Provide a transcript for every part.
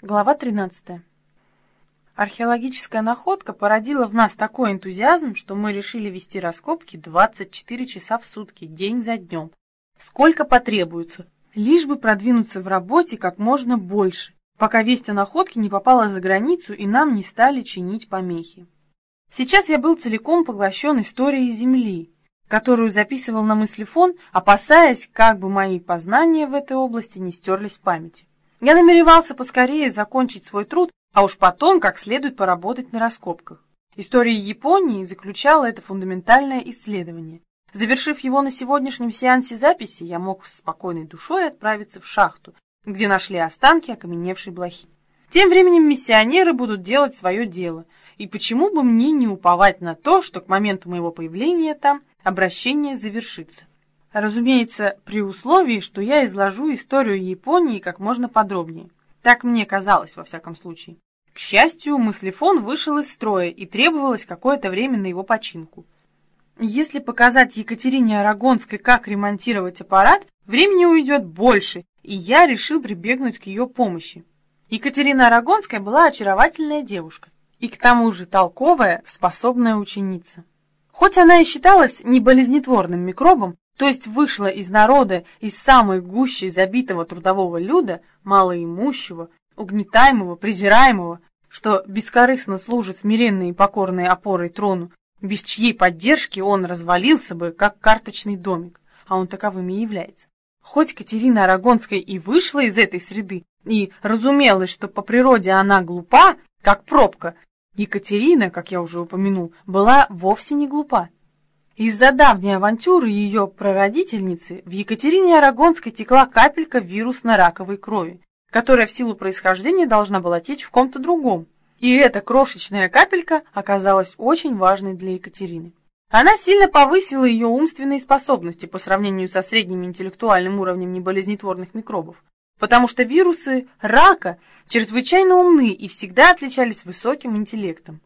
Глава 13. Археологическая находка породила в нас такой энтузиазм, что мы решили вести раскопки 24 часа в сутки, день за днем. Сколько потребуется, лишь бы продвинуться в работе как можно больше, пока весть о находке не попала за границу и нам не стали чинить помехи. Сейчас я был целиком поглощен историей Земли, которую записывал на мыслефон, опасаясь, как бы мои познания в этой области не стерлись в памяти. Я намеревался поскорее закончить свой труд, а уж потом как следует поработать на раскопках. История Японии заключала это фундаментальное исследование. Завершив его на сегодняшнем сеансе записи, я мог с спокойной душой отправиться в шахту, где нашли останки окаменевшей блохи. Тем временем миссионеры будут делать свое дело, и почему бы мне не уповать на то, что к моменту моего появления там обращение завершится. Разумеется, при условии, что я изложу историю Японии как можно подробнее. Так мне казалось, во всяком случае. К счастью, мыслефон вышел из строя, и требовалось какое-то время на его починку. Если показать Екатерине Арагонской, как ремонтировать аппарат, времени уйдет больше, и я решил прибегнуть к ее помощи. Екатерина Арагонская была очаровательная девушка, и к тому же толковая, способная ученица. Хоть она и считалась неболезнетворным микробом, то есть вышла из народа, из самой гущи забитого трудового люда, малоимущего, угнетаемого, презираемого, что бескорыстно служит смиренной и покорной опорой трону, без чьей поддержки он развалился бы, как карточный домик, а он таковым и является. Хоть Катерина Арагонская и вышла из этой среды, и разумелось, что по природе она глупа, как пробка, Екатерина, как я уже упомянул, была вовсе не глупа. Из-за давней авантюры ее прародительницы в Екатерине Арагонской текла капелька вирусно-раковой крови, которая в силу происхождения должна была течь в ком-то другом. И эта крошечная капелька оказалась очень важной для Екатерины. Она сильно повысила ее умственные способности по сравнению со средним интеллектуальным уровнем неболезнетворных микробов, потому что вирусы рака чрезвычайно умны и всегда отличались высоким интеллектом.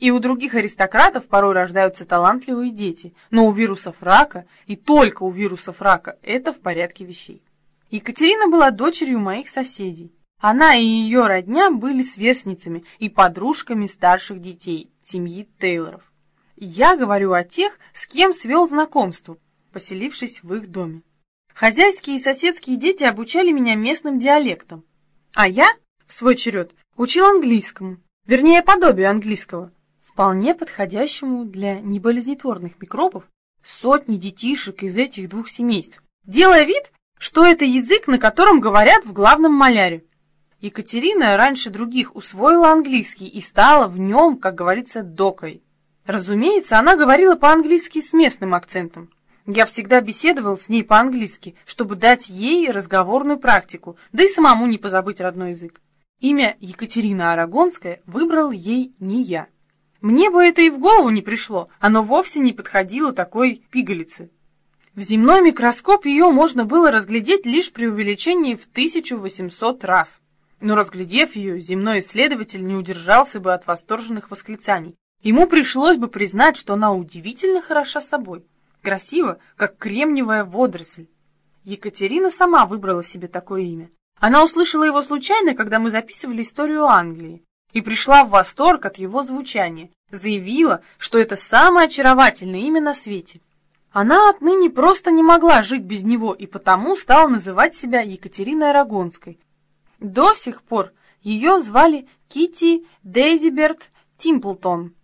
И у других аристократов порой рождаются талантливые дети, но у вирусов рака, и только у вирусов рака, это в порядке вещей. Екатерина была дочерью моих соседей. Она и ее родня были сверстницами и подружками старших детей семьи Тейлоров. Я говорю о тех, с кем свел знакомство, поселившись в их доме. Хозяйские и соседские дети обучали меня местным диалектам, а я, в свой черед, учил английскому, вернее, подобию английского, вполне подходящему для неболезнетворных микробов сотни детишек из этих двух семейств, делая вид, что это язык, на котором говорят в главном маляре. Екатерина раньше других усвоила английский и стала в нем, как говорится, докой. Разумеется, она говорила по-английски с местным акцентом. Я всегда беседовал с ней по-английски, чтобы дать ей разговорную практику, да и самому не позабыть родной язык. Имя Екатерина Арагонская выбрал ей не я. Мне бы это и в голову не пришло, оно вовсе не подходило такой пигалице. В земной микроскоп ее можно было разглядеть лишь при увеличении в 1800 раз. Но разглядев ее, земной исследователь не удержался бы от восторженных восклицаний. Ему пришлось бы признать, что она удивительно хороша собой. Красиво, как кремниевая водоросль. Екатерина сама выбрала себе такое имя. Она услышала его случайно, когда мы записывали историю Англии и пришла в восторг от его звучания, заявила, что это самое очаровательное имя на свете. Она отныне просто не могла жить без него и потому стала называть себя Екатериной Арагонской. До сих пор ее звали Кити Дейзиберт Тимплтон.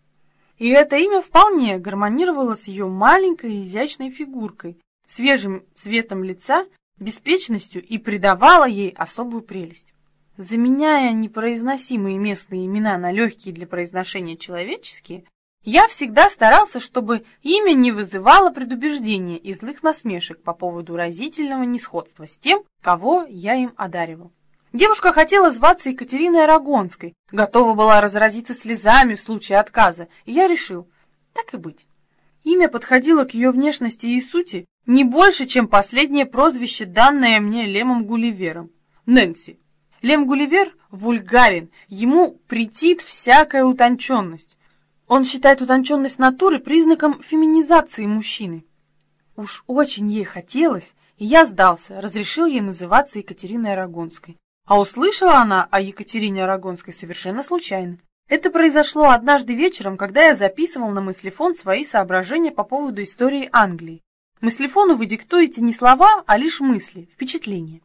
И это имя вполне гармонировало с ее маленькой изящной фигуркой, свежим цветом лица, беспечностью и придавало ей особую прелесть. Заменяя непроизносимые местные имена на легкие для произношения человеческие, я всегда старался, чтобы имя не вызывало предубеждения и злых насмешек по поводу разительного несходства с тем, кого я им одаривал. Девушка хотела зваться Екатериной Арагонской, готова была разразиться слезами в случае отказа, и я решил, так и быть. Имя подходило к ее внешности и сути не больше, чем последнее прозвище, данное мне Лемом Гулливером – Нэнси. Лем Гулливер вульгарен, ему претит всякая утонченность. Он считает утонченность натуры признаком феминизации мужчины. Уж очень ей хотелось, и я сдался, разрешил ей называться Екатериной Арагонской. А услышала она о Екатерине Арагонской совершенно случайно. Это произошло однажды вечером, когда я записывал на мыслефон свои соображения по поводу истории Англии. Мыслефону вы диктуете не слова, а лишь мысли, впечатления.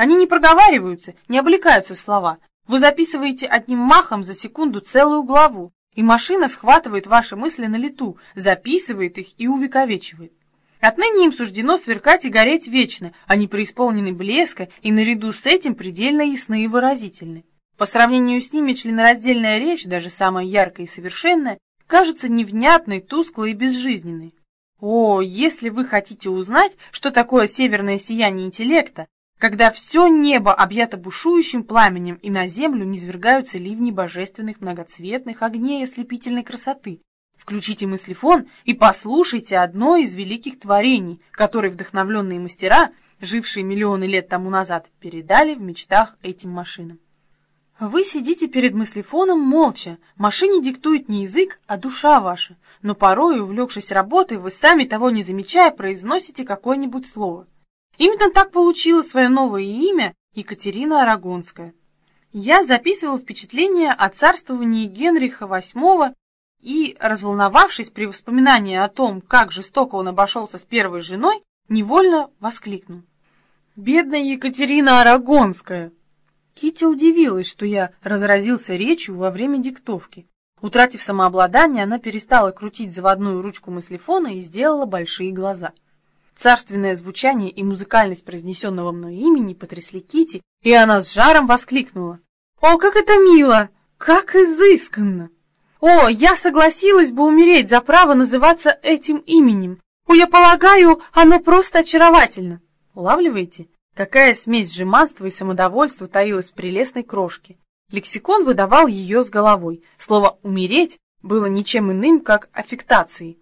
Они не проговариваются, не облекаются в слова. Вы записываете одним махом за секунду целую главу, и машина схватывает ваши мысли на лету, записывает их и увековечивает. Отныне им суждено сверкать и гореть вечно, они преисполнены блеска и наряду с этим предельно ясны и выразительны. По сравнению с ними членораздельная речь, даже самая яркая и совершенная, кажется невнятной, тусклой и безжизненной. О, если вы хотите узнать, что такое северное сияние интеллекта, когда все небо объято бушующим пламенем и на землю низвергаются ливни божественных многоцветных огней ослепительной красоты, Включите мыслефон и послушайте одно из великих творений, которые вдохновленные мастера, жившие миллионы лет тому назад, передали в мечтах этим машинам. Вы сидите перед мыслефоном молча, машине диктует не язык, а душа ваша, но порой, увлекшись работой, вы сами того не замечая, произносите какое-нибудь слово. Именно так получила свое новое имя Екатерина Арагонская. Я записывал впечатления о царствовании Генриха VIII и, разволновавшись при воспоминании о том, как жестоко он обошелся с первой женой, невольно воскликнул. «Бедная Екатерина Арагонская!» Кити удивилась, что я разразился речью во время диктовки. Утратив самообладание, она перестала крутить заводную ручку мыслефона и сделала большие глаза. Царственное звучание и музыкальность произнесенного мной имени потрясли Кити, и она с жаром воскликнула. «О, как это мило! Как изысканно!» О, я согласилась бы умереть за право называться этим именем. О, я полагаю, оно просто очаровательно. Улавливаете? Какая смесь жеманства и самодовольства таилась в прелестной крошке. Лексикон выдавал ее с головой. Слово «умереть» было ничем иным, как аффектацией.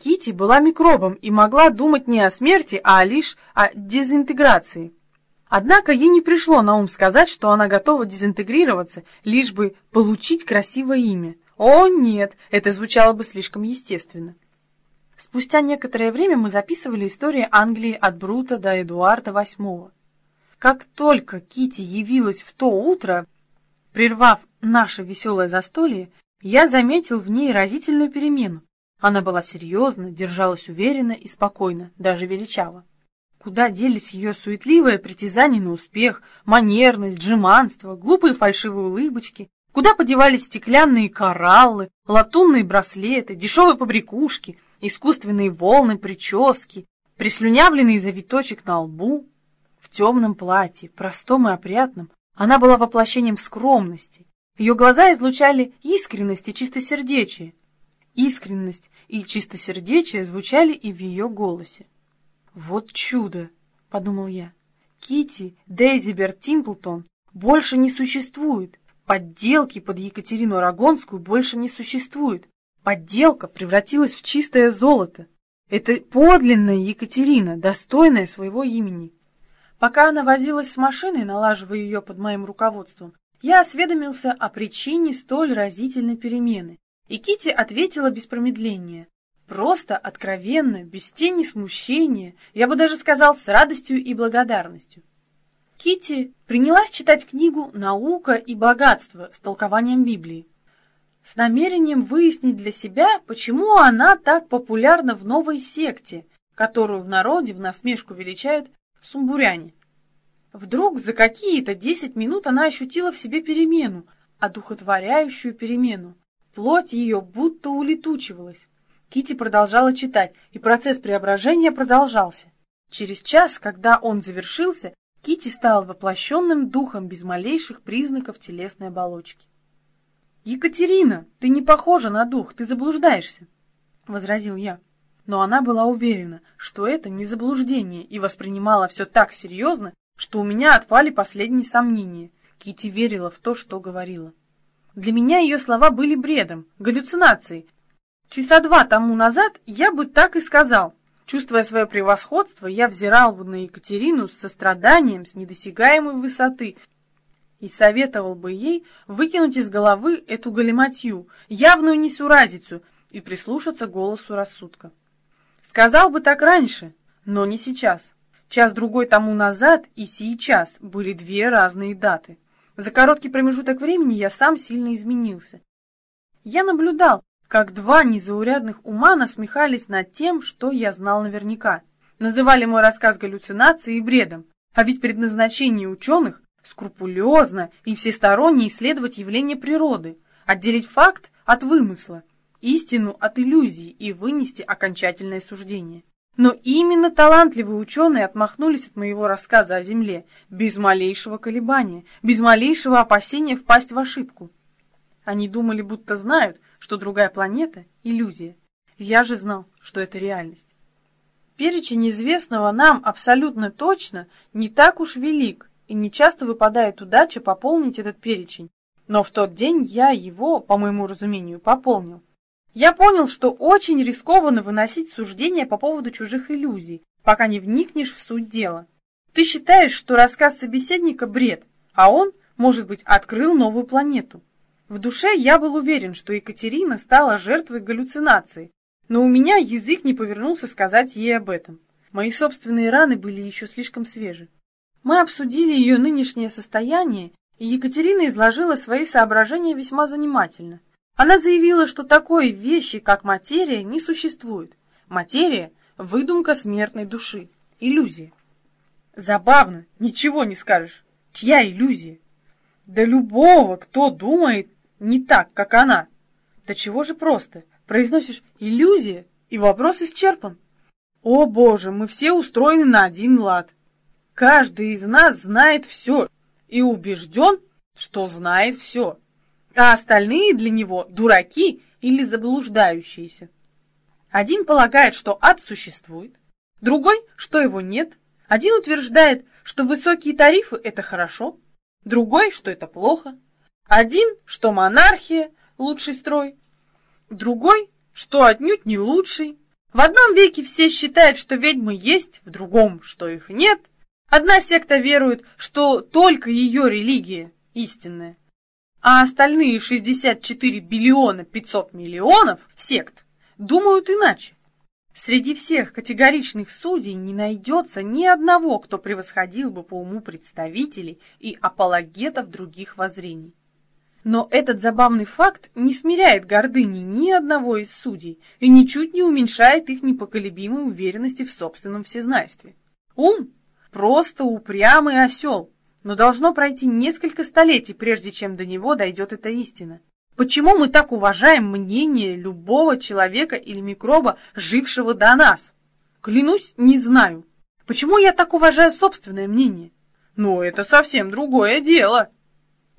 Кити была микробом и могла думать не о смерти, а лишь о дезинтеграции. Однако ей не пришло на ум сказать, что она готова дезинтегрироваться, лишь бы получить красивое имя. О, нет, это звучало бы слишком естественно. Спустя некоторое время мы записывали истории Англии от Брута до Эдуарда VIII. Как только Кити явилась в то утро, прервав наше веселое застолье, я заметил в ней разительную перемену. Она была серьезна, держалась уверенно и спокойно, даже величаво. Куда делись ее суетливое притязание на успех, манерность, жеманство, глупые фальшивые улыбочки, Куда подевались стеклянные кораллы, латунные браслеты, дешевые побрякушки, искусственные волны, прически, прислюнявленный завиточек на лбу? В темном платье, простом и опрятном, она была воплощением скромности. Ее глаза излучали искренность и чистосердечие. Искренность и чистосердечие звучали и в ее голосе. «Вот чудо!» — подумал я. Кити Дейзибер Тимплтон больше не существует, Подделки под Екатерину Арагонскую больше не существует. Подделка превратилась в чистое золото. Это подлинная Екатерина, достойная своего имени. Пока она возилась с машиной, налаживая ее под моим руководством, я осведомился о причине столь разительной перемены, и Кити ответила без промедления. Просто, откровенно, без тени смущения, я бы даже сказал, с радостью и благодарностью. Кити принялась читать книгу «Наука и богатство» с толкованием Библии, с намерением выяснить для себя, почему она так популярна в новой секте, которую в народе в насмешку величают сумбуряне. Вдруг за какие-то десять минут она ощутила в себе перемену, одухотворяющую перемену. Плоть ее будто улетучивалась. Кити продолжала читать, и процесс преображения продолжался. Через час, когда он завершился, Кити стал воплощенным духом без малейших признаков телесной оболочки. «Екатерина, ты не похожа на дух, ты заблуждаешься», — возразил я. Но она была уверена, что это не заблуждение, и воспринимала все так серьезно, что у меня отпали последние сомнения. Кити верила в то, что говорила. Для меня ее слова были бредом, галлюцинацией. Часа два тому назад я бы так и сказал, Чувствуя свое превосходство, я взирал бы на Екатерину с состраданием, с недосягаемой высоты, и советовал бы ей выкинуть из головы эту галиматью, явную несуразицу, и прислушаться голосу рассудка. Сказал бы так раньше, но не сейчас. Час-другой тому назад и сейчас были две разные даты. За короткий промежуток времени я сам сильно изменился. Я наблюдал, как два незаурядных ума насмехались над тем, что я знал наверняка. Называли мой рассказ галлюцинацией и бредом. А ведь предназначение ученых – скрупулезно и всесторонне исследовать явления природы, отделить факт от вымысла, истину от иллюзии и вынести окончательное суждение. Но именно талантливые ученые отмахнулись от моего рассказа о Земле без малейшего колебания, без малейшего опасения впасть в ошибку. Они думали, будто знают, что другая планета – иллюзия. Я же знал, что это реальность. Перечень известного нам абсолютно точно не так уж велик, и не часто выпадает удача пополнить этот перечень. Но в тот день я его, по моему разумению, пополнил. Я понял, что очень рискованно выносить суждения по поводу чужих иллюзий, пока не вникнешь в суть дела. Ты считаешь, что рассказ собеседника – бред, а он, может быть, открыл новую планету. В душе я был уверен, что Екатерина стала жертвой галлюцинации, но у меня язык не повернулся сказать ей об этом. Мои собственные раны были еще слишком свежи. Мы обсудили ее нынешнее состояние, и Екатерина изложила свои соображения весьма занимательно. Она заявила, что такой вещи, как материя, не существует. Материя – выдумка смертной души, иллюзия. Забавно, ничего не скажешь. Чья иллюзия? Да любого, кто думает не так, как она. Да чего же просто? Произносишь иллюзия, и вопрос исчерпан. О боже, мы все устроены на один лад. Каждый из нас знает все и убежден, что знает все а остальные для него дураки или заблуждающиеся. Один полагает, что ад существует, другой, что его нет. Один утверждает, что высокие тарифы – это хорошо, другой, что это плохо. Один, что монархия – лучший строй, другой, что отнюдь не лучший. В одном веке все считают, что ведьмы есть, в другом, что их нет. Одна секта верует, что только ее религия истинная, а остальные 64 биллиона 500 миллионов сект думают иначе. Среди всех категоричных судей не найдется ни одного, кто превосходил бы по уму представителей и апологетов других воззрений. Но этот забавный факт не смиряет гордыни ни одного из судей и ничуть не уменьшает их непоколебимой уверенности в собственном всезнайстве. Ум – просто упрямый осел, но должно пройти несколько столетий, прежде чем до него дойдет эта истина. Почему мы так уважаем мнение любого человека или микроба, жившего до нас? Клянусь, не знаю. Почему я так уважаю собственное мнение? Ну, это совсем другое дело.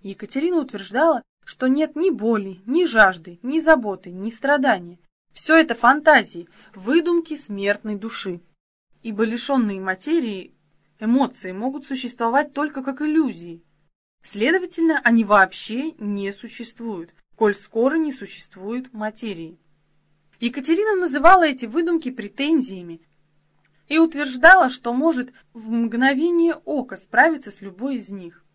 Екатерина утверждала, что нет ни боли, ни жажды, ни заботы, ни страдания. Все это фантазии, выдумки смертной души. Ибо лишенные материи Эмоции могут существовать только как иллюзии. Следовательно, они вообще не существуют, коль скоро не существует материи. Екатерина называла эти выдумки претензиями и утверждала, что может в мгновение ока справиться с любой из них.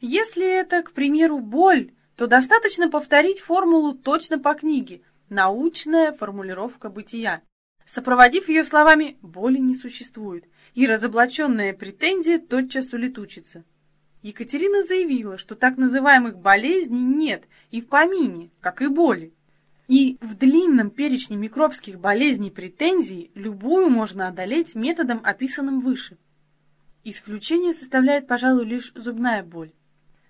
Если это, к примеру, боль, то достаточно повторить формулу точно по книге «Научная формулировка бытия», сопроводив ее словами «боли не существует», и разоблаченная претензия тотчас улетучится. Екатерина заявила, что так называемых болезней нет и в помине, как и боли. И в длинном перечне микробских болезней претензий любую можно одолеть методом, описанным выше. Исключение составляет, пожалуй, лишь зубная боль.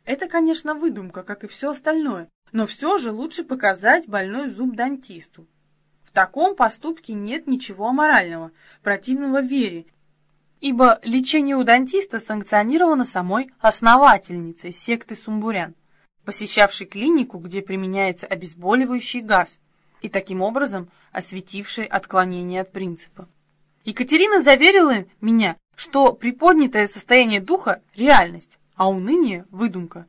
Это, конечно, выдумка, как и все остальное, но все же лучше показать больной зуб дантисту. Таком поступке нет ничего аморального, противного вере ибо лечение у дантиста санкционировано самой основательницей секты сумбурян, посещавшей клинику, где применяется обезболивающий газ, и таким образом осветившей отклонение от принципа. Екатерина заверила меня, что приподнятое состояние духа – реальность, а уныние – выдумка.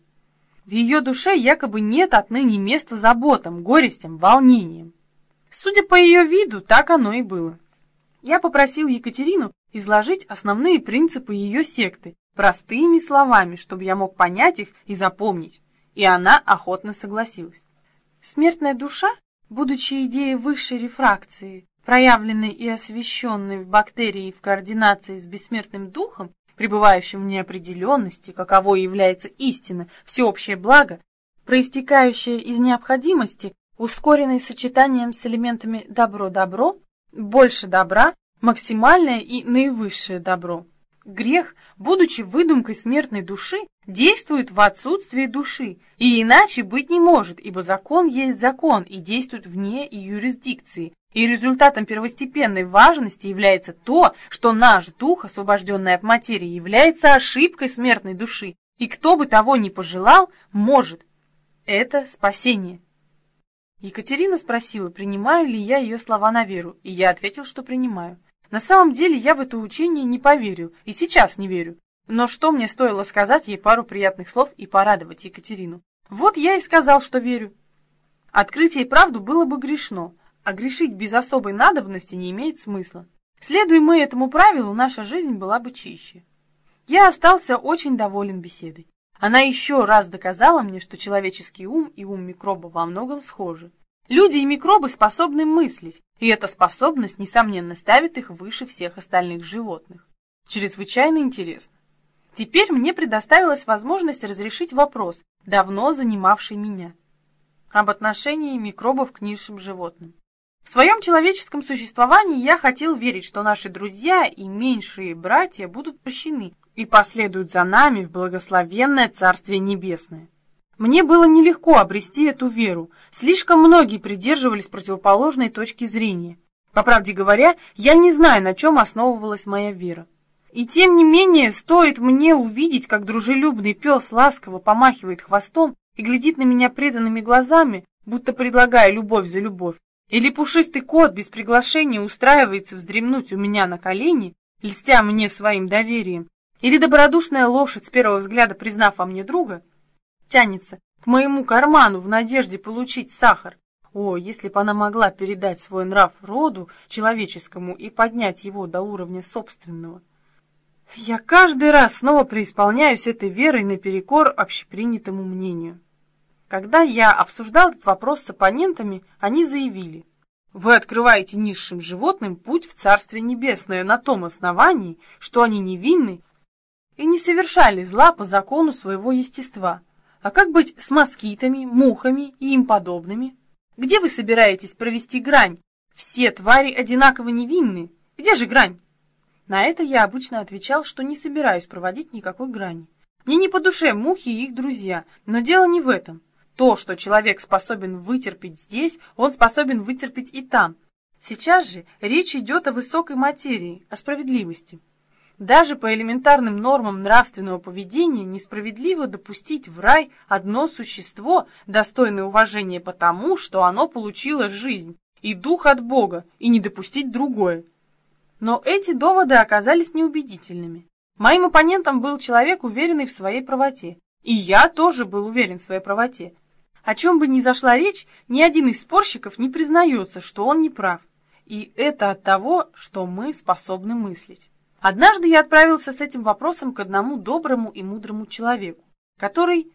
В ее душе якобы нет отныне места заботам, горестям, волнениям. Судя по ее виду, так оно и было. Я попросил Екатерину изложить основные принципы ее секты простыми словами, чтобы я мог понять их и запомнить, и она охотно согласилась. Смертная душа, будучи идеей высшей рефракции, проявленный и освещенный в бактерии в координации с бессмертным духом, пребывающим в неопределенности, каково является истина, всеобщее благо, проистекающее из необходимости, ускоренной сочетанием с элементами добро-добро, больше добра, максимальное и наивысшее добро. Грех, будучи выдумкой смертной души, действует в отсутствии души, и иначе быть не может, ибо закон есть закон и действует вне юрисдикции. И результатом первостепенной важности является то, что наш дух, освобожденный от материи, является ошибкой смертной души, и кто бы того не пожелал, может. Это спасение. Екатерина спросила, принимаю ли я ее слова на веру, и я ответил, что принимаю. На самом деле я в это учение не поверил, и сейчас не верю. Но что мне стоило сказать ей пару приятных слов и порадовать Екатерину? Вот я и сказал, что верю. Открыть ей правду было бы грешно, а грешить без особой надобности не имеет смысла. Следуя мы этому правилу, наша жизнь была бы чище. Я остался очень доволен беседой. Она еще раз доказала мне, что человеческий ум и ум микроба во многом схожи. Люди и микробы способны мыслить, и эта способность, несомненно, ставит их выше всех остальных животных. Чрезвычайно интересно. Теперь мне предоставилась возможность разрешить вопрос, давно занимавший меня, об отношении микробов к низшим животным. В своем человеческом существовании я хотел верить, что наши друзья и меньшие братья будут прощены и последуют за нами в благословенное Царствие Небесное. Мне было нелегко обрести эту веру, слишком многие придерживались противоположной точки зрения. По правде говоря, я не знаю, на чем основывалась моя вера. И тем не менее, стоит мне увидеть, как дружелюбный пес ласково помахивает хвостом и глядит на меня преданными глазами, будто предлагая любовь за любовь, или пушистый кот без приглашения устраивается вздремнуть у меня на колени, льстя мне своим доверием, или добродушная лошадь, с первого взгляда признав во мне друга, тянется к моему карману в надежде получить сахар. О, если бы она могла передать свой нрав роду человеческому и поднять его до уровня собственного. Я каждый раз снова преисполняюсь этой верой наперекор общепринятому мнению. Когда я обсуждал этот вопрос с оппонентами, они заявили, вы открываете низшим животным путь в Царствие Небесное на том основании, что они невинны и не совершали зла по закону своего естества. А как быть с москитами, мухами и им подобными? Где вы собираетесь провести грань? Все твари одинаково невинны. Где же грань? На это я обычно отвечал, что не собираюсь проводить никакой грани. Мне не по душе мухи и их друзья, но дело не в этом. То, что человек способен вытерпеть здесь, он способен вытерпеть и там. Сейчас же речь идет о высокой материи, о справедливости. Даже по элементарным нормам нравственного поведения несправедливо допустить в рай одно существо, достойное уважения потому, что оно получило жизнь и дух от Бога, и не допустить другое. Но эти доводы оказались неубедительными. Моим оппонентом был человек, уверенный в своей правоте. И я тоже был уверен в своей правоте. О чем бы ни зашла речь, ни один из спорщиков не признается, что он не прав. И это от того, что мы способны мыслить. Однажды я отправился с этим вопросом к одному доброму и мудрому человеку, который